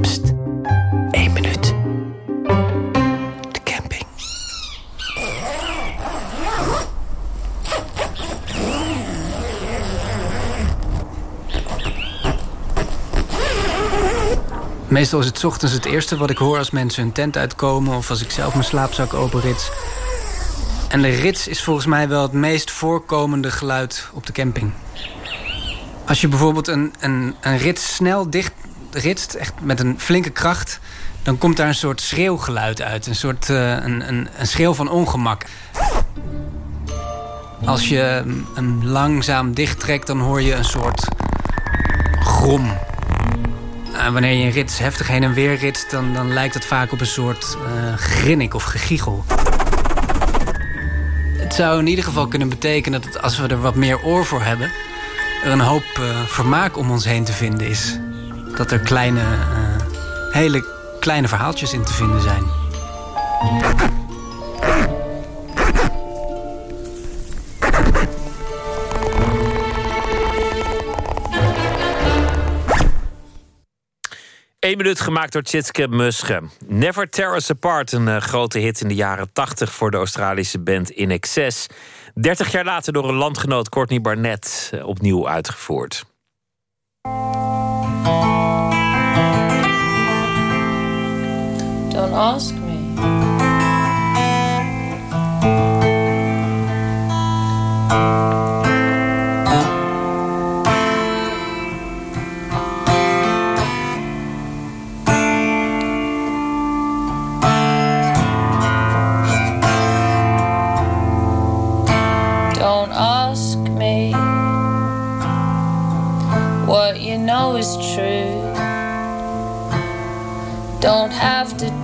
Pst, Meestal is het ochtends het eerste wat ik hoor als mensen hun tent uitkomen... of als ik zelf mijn slaapzak openrits. En de rits is volgens mij wel het meest voorkomende geluid op de camping. Als je bijvoorbeeld een, een, een rits snel dicht ritst, echt met een flinke kracht... dan komt daar een soort schreeuwgeluid uit. Een soort uh, een, een, een schreeuw van ongemak. Als je hem langzaam dichttrekt, dan hoor je een soort grom. En wanneer je een rits heftig heen en weer ritst... dan, dan lijkt het vaak op een soort uh, grinnik of gegiegel. Het zou in ieder geval kunnen betekenen dat als we er wat meer oor voor hebben... er een hoop uh, vermaak om ons heen te vinden is. Dat er kleine, hele kleine verhaaltjes in te vinden zijn. Eén minuut gemaakt door Tjitske Musche. Never Tear Us Apart, een uh, grote hit in de jaren 80 voor de Australische band In Excess. 30 jaar later door een landgenoot Courtney Barnett uh, opnieuw uitgevoerd. Don't ask me.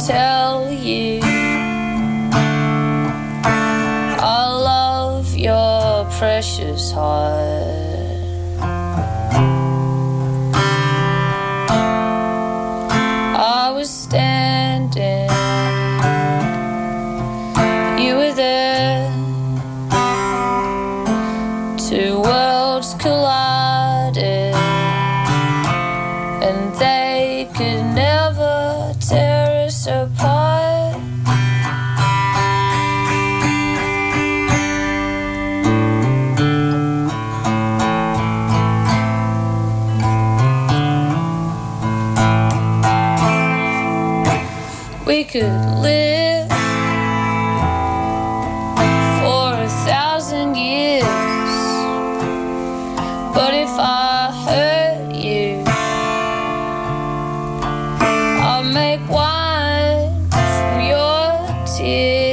Tell you. Could live for a thousand years. But if I hurt you, I'll make wine from your tears.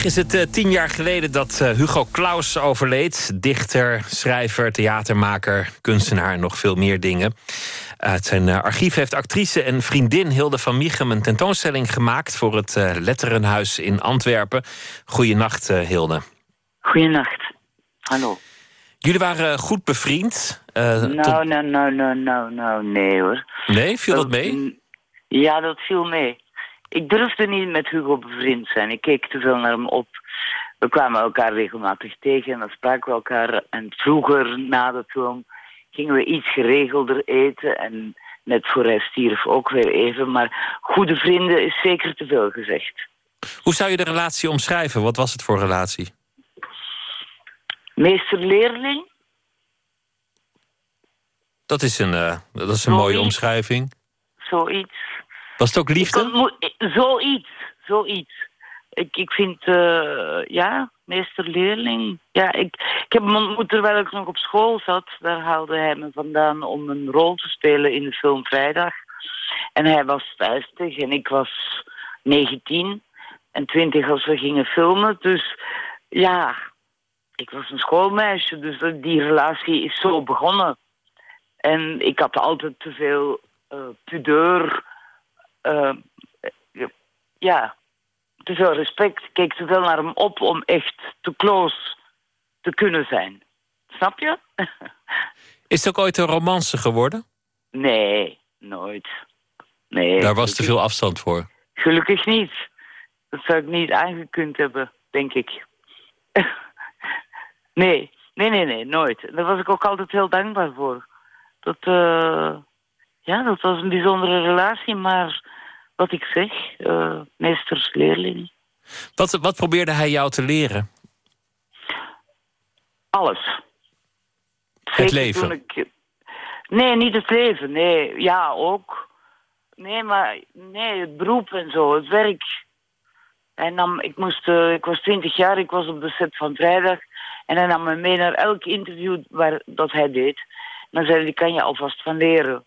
Vandaag is het uh, tien jaar geleden dat uh, Hugo Claus overleed. Dichter, schrijver, theatermaker, kunstenaar en nog veel meer dingen. Uit zijn uh, archief heeft actrice en vriendin Hilde van Miechem... een tentoonstelling gemaakt voor het Letterenhuis in Antwerpen. Goeienacht, Hilde. Goeienacht. Hallo. Jullie waren goed bevriend. nou, tot... nou, nou, nou, nou, nou, nee hoor. Nee, viel dat mee? Ja, dat viel mee. Ik durfde niet met Hugo bevriend zijn. Ik keek te veel naar hem op. We kwamen elkaar regelmatig tegen en dan spraken we elkaar. En vroeger, na de film, gingen we iets geregelder eten. En net voor hij stierf ook weer even. Maar goede vrienden is zeker te veel gezegd. Hoe zou je de relatie omschrijven? Wat was het voor relatie? Meester-leerling. Dat is een, uh, dat is een mooie omschrijving. Zoiets. Was het ook liefde? Zoiets, zoiets. Ik, ik vind, uh, ja, meester-leerling. Ja, ik, ik heb hem ontmoet terwijl ik nog op school zat. Daar haalde hij me vandaan om een rol te spelen in de film Vrijdag. En hij was 50 en ik was 19 en 20 als we gingen filmen. Dus ja, ik was een schoolmeisje, dus die relatie is zo begonnen. En ik had altijd te veel uh, pudeur. Uh, ja, te veel respect. Ik keek te veel naar hem op om echt te close te kunnen zijn. Snap je? Is het ook ooit een romance geworden? Nee, nooit. Nee, Daar was te veel afstand voor. Gelukkig niet. Dat zou ik niet aangekund hebben, denk ik. nee, nee, nee, nee, nooit. Daar was ik ook altijd heel dankbaar voor. Dat, uh, ja, dat was een bijzondere relatie, maar wat ik zeg, uh, meesters-leerling. Wat, wat probeerde hij jou te leren? Alles. het leven? Ik... Nee, niet het leven. Nee, ja, ook. Nee, maar nee, het beroep en zo, het werk. Hij nam, ik, moest, uh, ik was twintig jaar, ik was op de set van vrijdag. En hij nam me mee naar elk interview waar, dat hij deed. En dan zei hij, die kan je alvast van leren.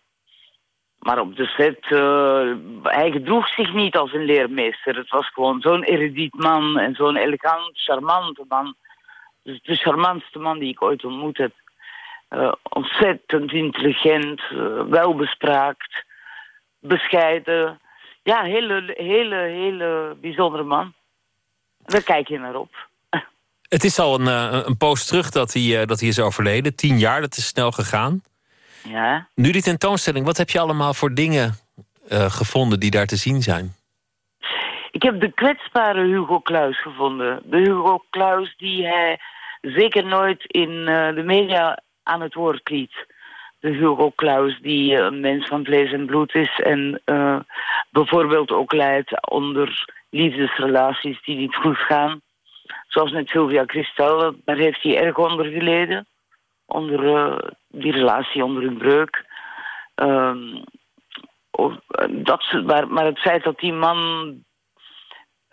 Maar op de set, uh, hij gedroeg zich niet als een leermeester. Het was gewoon zo'n erudiet man en zo'n elegant, charmante man. Dus de charmantste man die ik ooit ontmoet heb. Uh, ontzettend intelligent, uh, welbespraakt, bescheiden. Ja, hele, hele, hele bijzondere man. Daar kijk je naar op. Het is al een, een poos terug dat hij, dat hij is overleden. Tien jaar, dat is snel gegaan. Ja. Nu die tentoonstelling, wat heb je allemaal voor dingen uh, gevonden die daar te zien zijn? Ik heb de kwetsbare Hugo Claus gevonden. De Hugo Claus die hij zeker nooit in uh, de media aan het woord liet. De Hugo Claus die een mens van vlees en bloed is... en bijvoorbeeld ook leidt onder liefdesrelaties die niet goed gaan. Zoals met Sylvia Christel, daar heeft hij erg onder geleden onder uh, die relatie onder hun breuk. Um, of, dat, maar, maar het feit dat die man...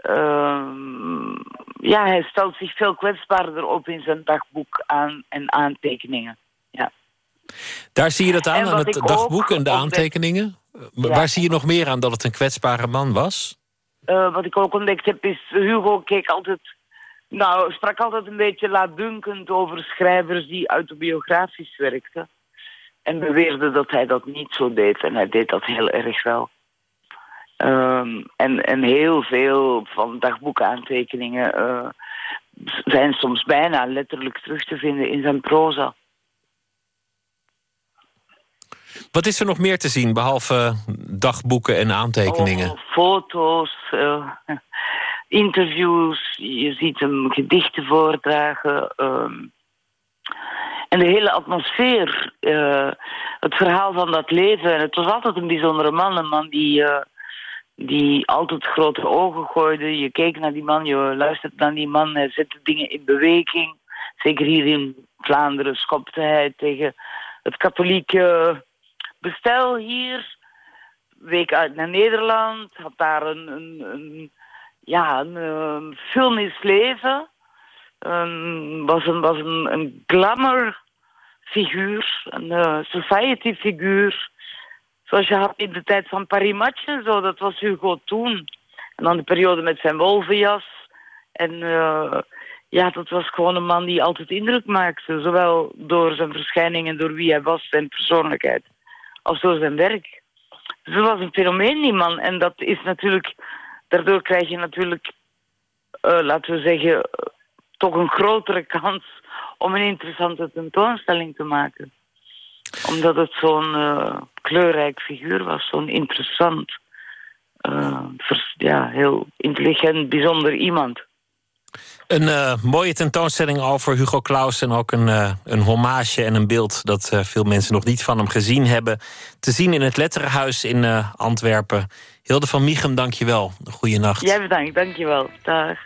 Uh, ja, hij stelt zich veel kwetsbaarder op in zijn dagboek aan, en aantekeningen. Ja. Daar zie je dat aan, aan het dagboek en de aantekeningen? Ja. Waar zie je nog meer aan dat het een kwetsbare man was? Uh, wat ik ook ontdekt heb is, Hugo keek altijd nou, sprak altijd een beetje laatdunkend over schrijvers die autobiografisch werkten. En beweerde dat hij dat niet zo deed. En hij deed dat heel erg wel. Um, en, en heel veel van dagboekaantekeningen uh, zijn soms bijna letterlijk terug te vinden in zijn proza. Wat is er nog meer te zien, behalve dagboeken en aantekeningen? Oh, foto's, uh, interviews, je ziet hem gedichten voordragen. Um, en de hele atmosfeer, uh, het verhaal van dat leven. En het was altijd een bijzondere man, een man die, uh, die altijd grote ogen gooide. Je keek naar die man, je luistert naar die man, hij zette dingen in beweging. Zeker hier in Vlaanderen schopte hij tegen het katholieke bestel hier. Week uit naar Nederland, had daar een, een, een ja, een uh, filmisch leven. Um, was een, was een, een glamour figuur, een uh, society figuur. Zoals je had in de tijd van Paris Match en zo, dat was Hugo toen. En dan de periode met zijn wolvenjas. En uh, ja, dat was gewoon een man die altijd indruk maakte. Zowel door zijn verschijning en door wie hij was, zijn persoonlijkheid. Als door zijn werk. Dus dat was een fenomeen, die man. En dat is natuurlijk daardoor krijg je natuurlijk, uh, laten we zeggen, toch een grotere kans om een interessante tentoonstelling te maken. Omdat het zo'n uh, kleurrijk figuur was, zo'n interessant, uh, ja, heel intelligent, bijzonder iemand. Een uh, mooie tentoonstelling over Hugo Claus en ook een, uh, een hommage en een beeld dat uh, veel mensen nog niet van hem gezien hebben. Te zien in het Letterenhuis in Antwerpen. Hilde van Miechem, dank je wel. Goeienacht. Jij bedankt, dank je wel. Dag.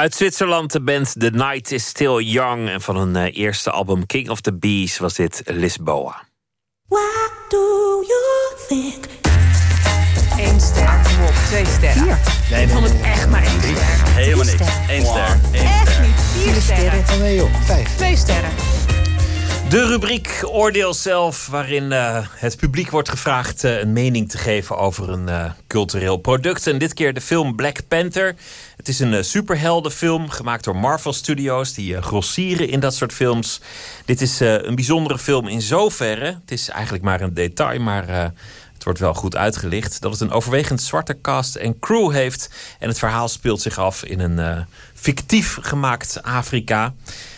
Uit Zwitserland de band The Night is Still Young. En van hun eh, eerste album King of the Bees was dit Lisboa. What do you think? Eén ster. Kom op, twee sterren. Vier. Nee, ik vond het echt maar één ster. Helemaal Drie niks. sterren. Eén ster. Eén Echt ster. niet. Vier sterren. Nee joh, vijf. Twee sterren. De rubriek Oordeel zelf, waarin eh, het publiek wordt gevraagd eh, een mening te geven over een eh, cultureel product. En dit keer de film Black Panther. Is een eh, superheldenfilm gemaakt door Marvel Studios, die eh, grossieren in dat soort films. Dit is eh, een bijzondere film in zoverre. Het is eigenlijk maar een detail, maar het wordt wel goed uitgelicht. Dat het een overwegend zwarte cast en crew heeft. En het verhaal speelt zich af in een fictief gemaakt Afrika.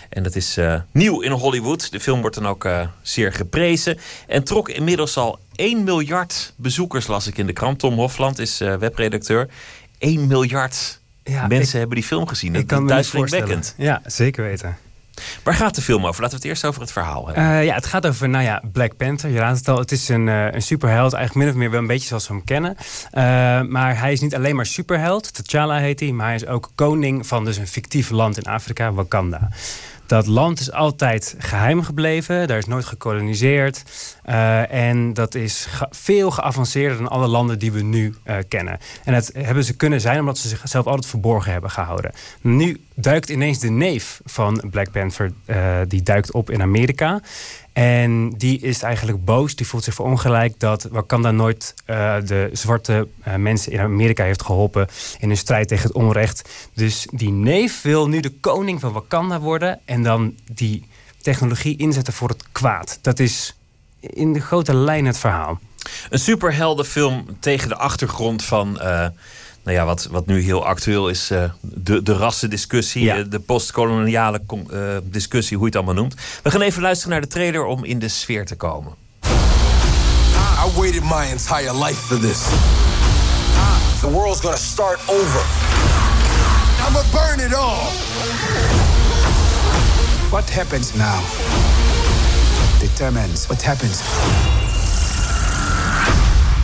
En dat is nieuw in Hollywood. De film wordt dan ook zeer geprezen. En trok inmiddels al 1 miljard bezoekers, las ik in de krant. Tom Hofland is webredacteur. 1 miljard Ja, mensen ik- hebben die film gezien. Ik kan is me. Ja, zeker weten. Waar gaat de film over? Laten we het eerst over het verhaal hebben. Eh, ja, het gaat over nou ja, Black Panther. Je raadt het al. Het is een, eh, een superheld. Eigenlijk min of meer wel een beetje zoals we hem kennen. Eh, maar hij is niet alleen maar superheld. T'Challa heet hij. Maar hij is ook koning van dus een fictief land in Afrika, Wakanda. Dat land is altijd geheim gebleven. Daar is nooit gekoloniseerd. Eh, en dat is veel geavanceerder dan alle landen die we nu eh, kennen. En dat hebben ze kunnen zijn omdat ze zichzelf altijd verborgen hebben gehouden. Nu duikt ineens de neef van Black Panther, eh, die duikt op in Amerika. En die is eigenlijk boos. Die voelt zich verongelijkt dat Wakanda nooit eh, de zwarte eh, mensen in Amerika heeft geholpen in hun strijd tegen het onrecht. Dus die neef wil nu de koning van Wakanda worden en dan die technologie inzetten voor het kwaad. Dat is in de grote lijn het verhaal. Een superheldenfilm tegen de achtergrond van... eh, nou ja, wat, wat nu heel actueel is, eh, de, de rassendiscussie, Ja. eh, de postkoloniale eh, discussie, hoe je het allemaal noemt. We gaan even luisteren naar de trailer om in de sfeer te komen. I waited my entire life for this. The world's gonna start over. I'ma burn it all. What happens now determines what happens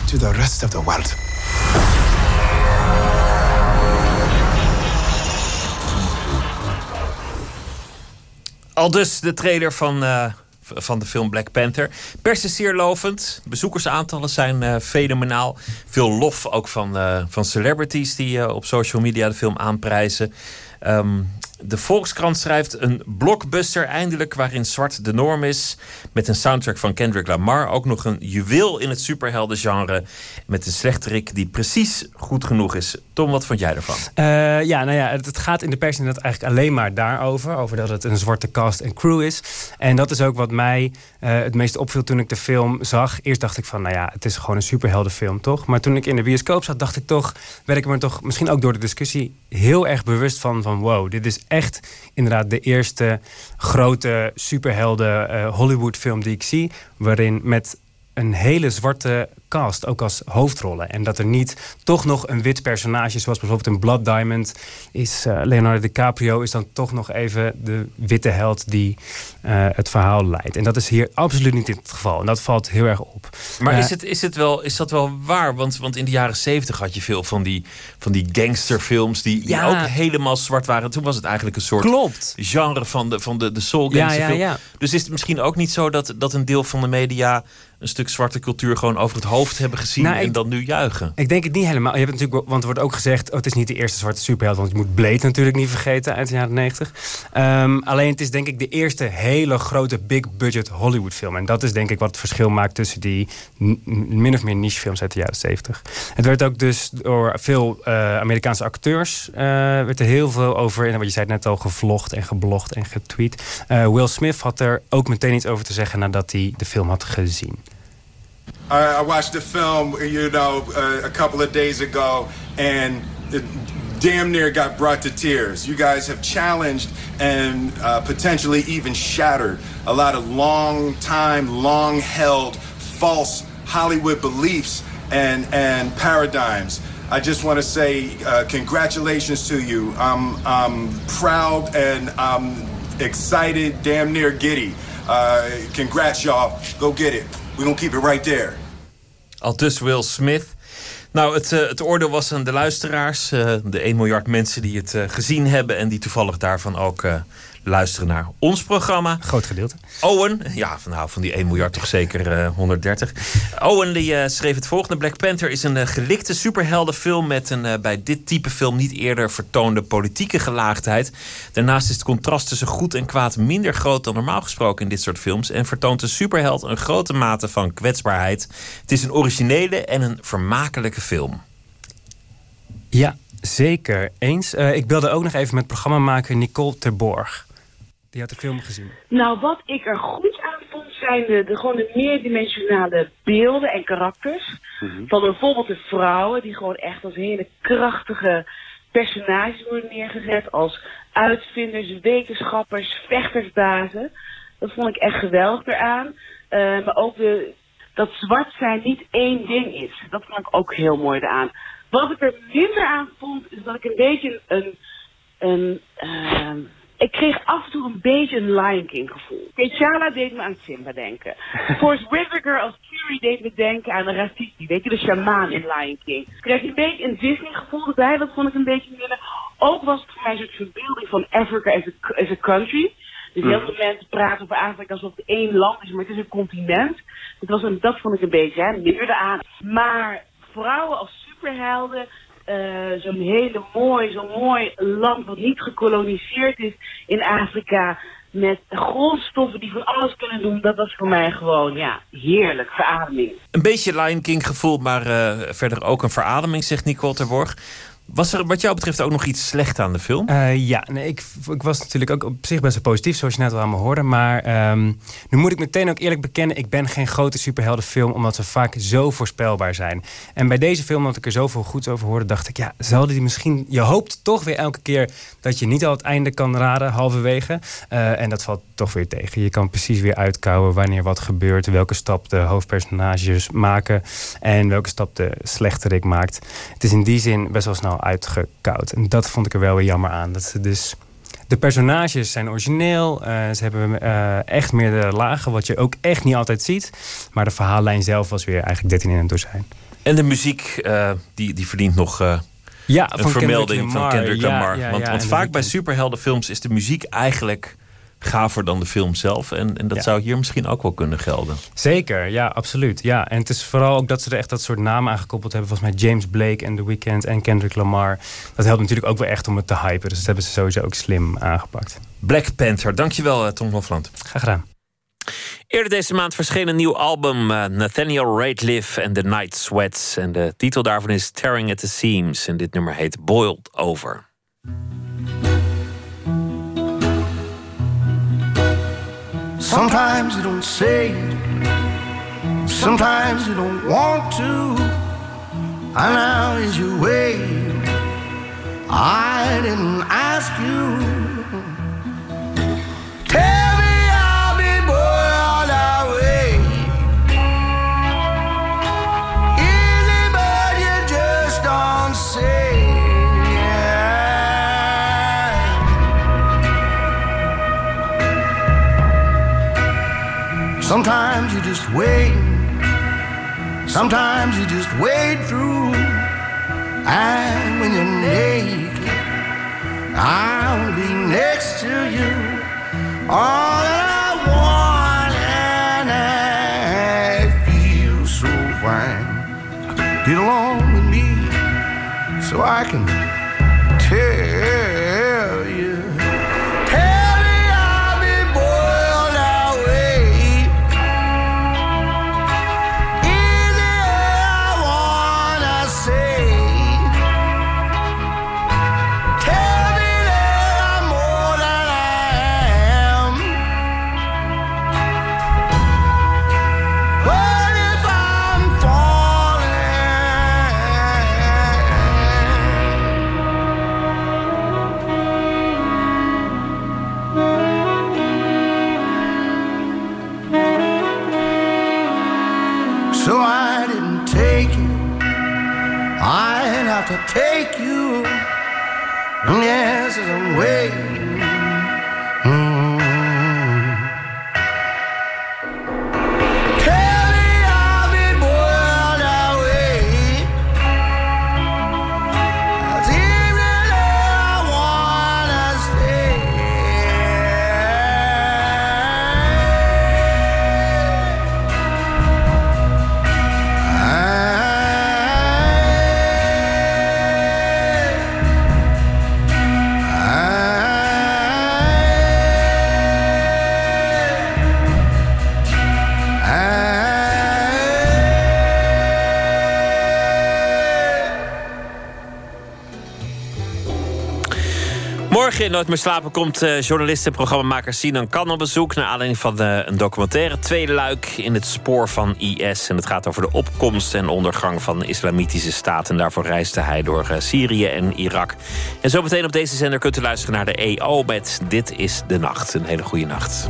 to the rest of the world. Al dus de trailer van, eh, van de film Black Panther. Pers is zeer lovend. Bezoekersaantallen zijn eh, fenomenaal. Veel lof ook van, eh, van celebrities die op social media de film aanprijzen. Ehm, de Volkskrant schrijft een blockbuster eindelijk waarin zwart de norm is. Met een soundtrack van Kendrick Lamar. Ook nog een juweel in het superheldengenre. Met een slechterik die precies goed genoeg is. Tom, wat vond jij ervan? Eh, ja, nou ja, het, het gaat in de pers inderdaad eigenlijk alleen maar daarover. Over dat het een zwarte cast en crew is. En dat is ook wat mij eh, het meest opviel toen ik de film zag. Eerst dacht ik van, nou ja, het is gewoon een superheldenfilm, toch? Maar toen ik in de bioscoop zat, dacht ik toch... werd ik me toch misschien ook door de discussie heel erg bewust van... van wow, dit is echt inderdaad de eerste grote superhelden eh, Hollywood film die ik zie. Waarin met een hele zwarte cast, ook als hoofdrollen. En dat er niet toch nog een wit personage, zoals bijvoorbeeld in Blood Diamond, is uh, Leonardo DiCaprio is dan toch nog even de witte held die uh, het verhaal leidt. En dat is hier absoluut niet het geval. En dat valt heel erg op. Maar Uh, is, het, is, het wel, is dat wel waar? Want, want in de jaren zeventig had je veel van die, van die gangsterfilms die, die Ja. ook helemaal zwart waren. Toen was het eigenlijk een soort Klopt. genre van de, van de, de soul gangsterfilm. ja, ja. Dus is het misschien ook niet zo dat, dat een deel van de media een stuk zwarte cultuur gewoon over het hoofd hebben gezien Nou, en ik- dan nu juichen? Ik denk het niet helemaal. Je hebt natuurlijk, want er wordt ook gezegd, oh, het is niet de eerste zwarte superheld, want je moet Blade natuurlijk niet vergeten uit de jaren 90. Ehm, alleen het is denk ik de eerste hele grote big budget Hollywood film. En dat is denk ik wat het verschil maakt tussen die min of meer niche films uit de jaren 70. Het werd ook dus door veel eh, Amerikaanse acteurs, eh, werd er heel veel over, en wat je zei net al, gevlogd en geblogd en getweet. Eh, Will Smith had er ook meteen iets over te zeggen nadat hij de film had gezien. I, I watched the film, you know, uh, a couple of days ago, and it damn near got brought to tears. You guys have challenged and uh, potentially even shattered a lot of long time, long held false Hollywood beliefs and, and paradigms. I just want to say uh, congratulations to you. I'm, I'm proud and I'm excited, damn near giddy. Uh, congrats, y'all. Go get it. To keep it right there. Al dus Will Smith. Nou, het, eh, het oordeel was aan de luisteraars. eh, de 1 miljard mensen die het eh, gezien hebben... en die toevallig daarvan ook luisteren naar ons programma. Groot gedeelte. Owen, ja, van, nou, van die 1 miljard toch zeker eh, 130. Owen die, eh, schreef het volgende. Black Panther is een eh, gelikte superheldenfilm... met een bij dit type film niet eerder vertoonde politieke gelaagdheid. Daarnaast is het contrast tussen goed en kwaad minder groot dan normaal gesproken in dit soort films... en vertoont de superheld een grote mate van kwetsbaarheid. Het is een originele en een vermakelijke film. Ja, zeker. Eens. Ik belde ook nog even met programmamaker Nicole Terborg. Die had de film gezien. Nou, wat ik er goed aan vond, zijn de, de, gewoon de meerdimensionale beelden en karakters. Van bijvoorbeeld de vrouwen, die gewoon echt als hele krachtige personages worden neergezet. Als uitvinders, wetenschappers, vechtersbazen. Dat vond ik echt geweldig eraan. Eh, maar ook de, dat zwart zijn niet één ding is. Dat vond ik ook heel mooi eraan. Wat ik er minder aan vond, is dat ik een beetje een... een ehm, ik kreeg af en toe een beetje een Lion King gevoel. T'Challa deed me aan Simba denken. Forrest Whitaker als Fury deed me denken aan de Rafiki. Weet je, de shamaan in Lion King. Ik kreeg een beetje een Disney gevoel erbij. Dat vond ik een beetje minder. Ook was het voor mij een soort verbeelding van Africa as a, as a country. Dus heel veel mensen praten over Afrika alsof het één land is, maar het is een continent. Dat, was een, dat vond ik een beetje hè, minder aan. Maar vrouwen als superhelden, eh, zo'n hele mooi, zo'n mooi land wat niet gekoloniseerd is in Afrika. Met grondstoffen die van alles kunnen doen. Dat was voor mij gewoon, ja, heerlijk. Verademing. Een beetje Lion King gevoel, maar eh, verder ook een verademing, zegt Nicole Terborg. Was er wat jou betreft ook nog iets slecht aan de film? Eh, ja, nee, ik, ik was natuurlijk ook op zich best wel positief, zoals je net al aan me hoorde. Maar ehm, nu moet ik meteen ook eerlijk bekennen, ik ben geen grote superheldenfilm, omdat ze vaak zo voorspelbaar zijn. En bij deze film, omdat ik er zoveel goeds over hoorde, dacht ik, ja, zal die misschien... Je hoopt toch weer elke keer dat je niet al het einde kan raden, halverwege. Eh, en dat valt toch weer tegen. Je kan precies weer uitkouwen wanneer wat gebeurt, welke stap de hoofdpersonages maken en welke stap de slechterik maakt. Het is in die zin best wel snel uitgekoud. En dat vond ik er wel weer jammer aan. Dat ze dus de personages zijn origineel. eh, ze hebben eh, echt meerdere lagen, wat je ook echt niet altijd ziet. Maar de verhaallijn zelf was weer eigenlijk 13 in een dozijn. En de muziek, eh, die, die verdient nog Ja, een van vermelding Kendrick van. Kendrick Lamar. ja, want ja, want vaak bij superheldenfilms is de muziek eigenlijk gaver dan de film zelf. En, en dat Ja. zou hier misschien ook wel kunnen gelden. Zeker, ja, absoluut. Ja. En het is vooral ook dat ze er echt dat soort namen aangekoppeld hebben. Volgens mij James Blake en The Weeknd en Kendrick Lamar. Dat helpt natuurlijk ook wel echt om het te hypen. Dus dat hebben ze sowieso ook slim aangepakt. Black Panther, dankjewel eh, Tom Hofland. Graag gedaan. Eerder deze maand verscheen een nieuw album, eh, Nathaniel Rateliff and the Night Sweats. En de titel daarvan is Tearing at the Seams. En dit nummer heet Boiled Over. Sometimes you don't say it, sometimes you don't want to. And now is your way. I didn't ask you. Sometimes you just wait. Sometimes you just wade through. And when you're naked, I wanna be next to you. All that I want, and I feel so fine. Get along with me so I can to take you. Yes, I'm waiting. Morgen in Nooit meer slapen komt uh, journalist en programmamaker Sinan Kan op bezoek... naar aanleiding van uh, een documentaire tweede luik in het spoor van IS. En het gaat over de opkomst en ondergang van de islamitische staat. En daarvoor reisde hij door uh, Syrië en Irak. En zo meteen op deze zender kunt u luisteren naar de EO met Dit is de Nacht. Een hele goede nacht.